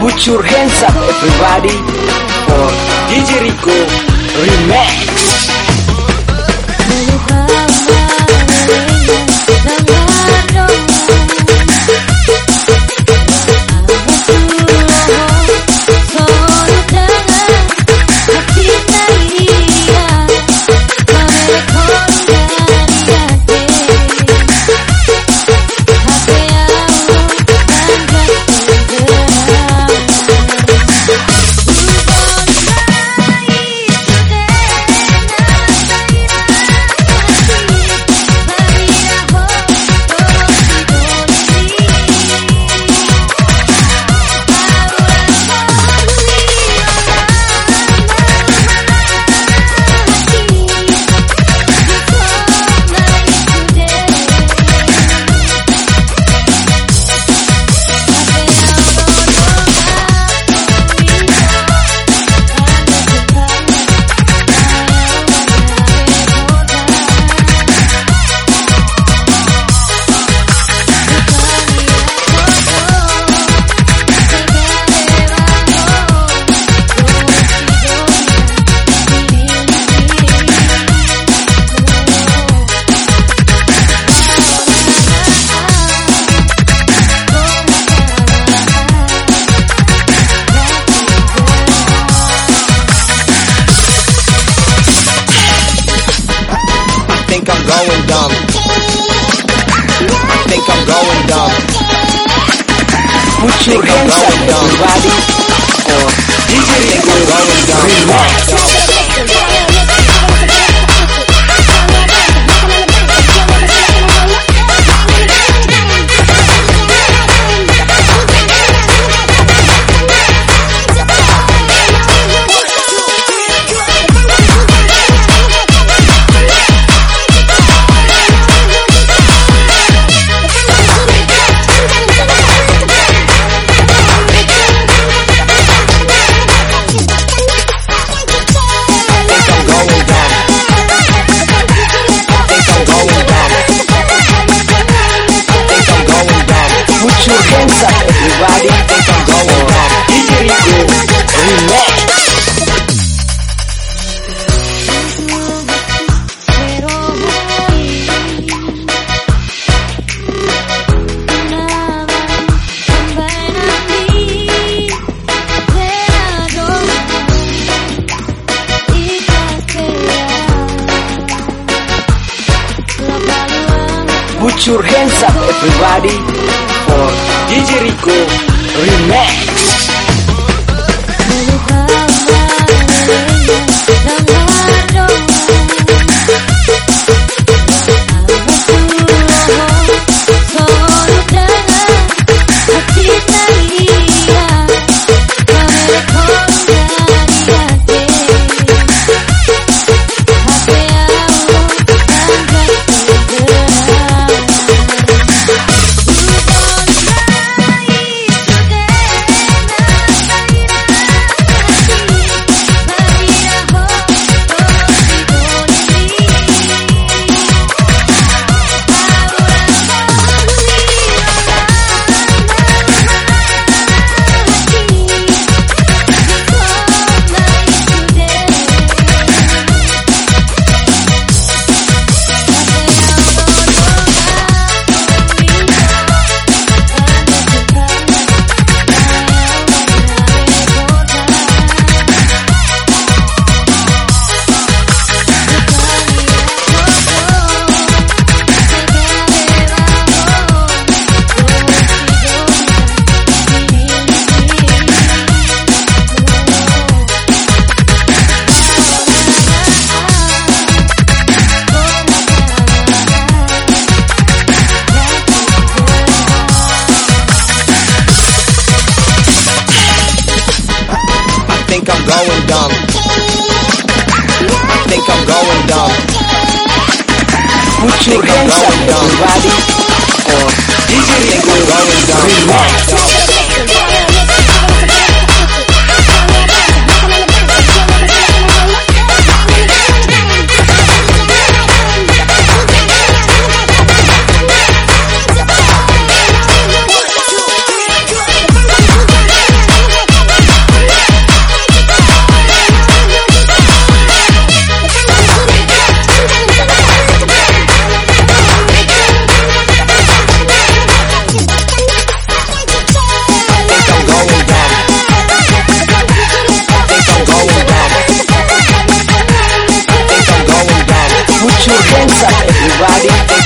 Put your hands up everybody. For DJ Rico Remix dumb. I think I'm going dumb. Put your hands up everybody for DJ Rico Remix your hands up everybody for DJ Rico Remix going dumb. I think I'm going dumb. Your think I'm going dumb. DJ I think I'm going dumb. danza. Everybody